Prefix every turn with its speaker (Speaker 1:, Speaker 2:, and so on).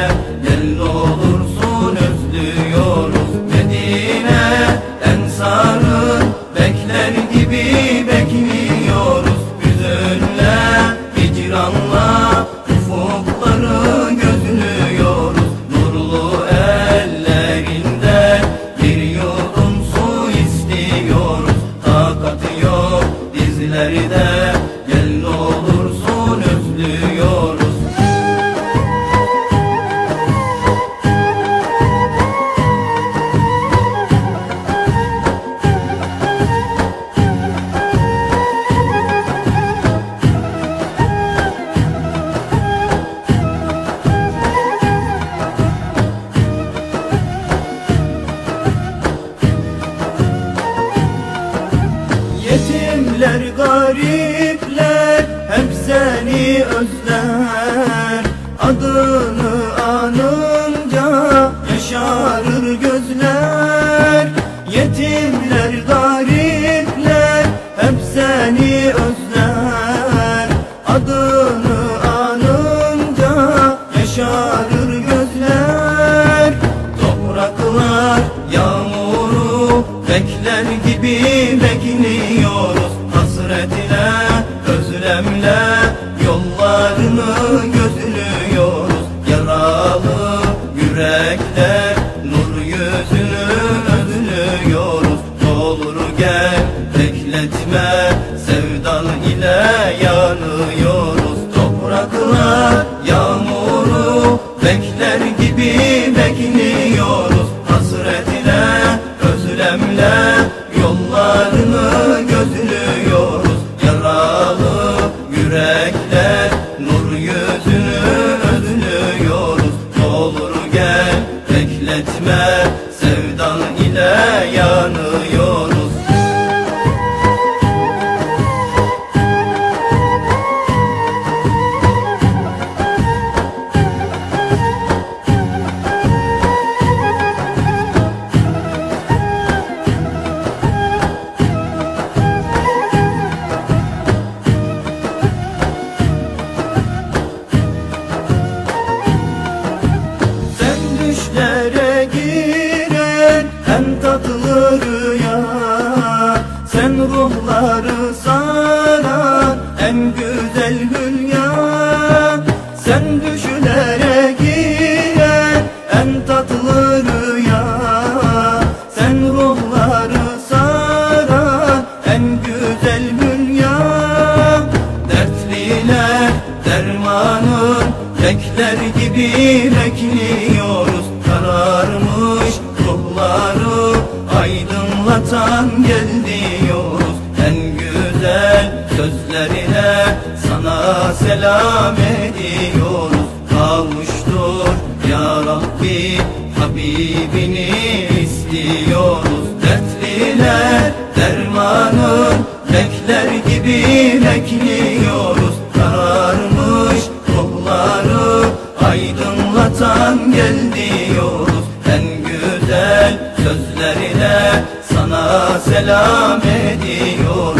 Speaker 1: yeah. Garipler hep seni özler. Adını anınca yaşarır gözler. Yetimler garipler hep seni özler. Adını anınca yaşarır en tatlı rüya. Sen ruhları saran en güzel hülya. Sen selam ediyoruz Kavuştur ya Rabbi Habibini istiyoruz. Dertliler dermanın bekler gibi bekliyoruz. Kararmış ruhları aydınlatan gel diyoruz. En güzel sözlerine sana selam ediyoruz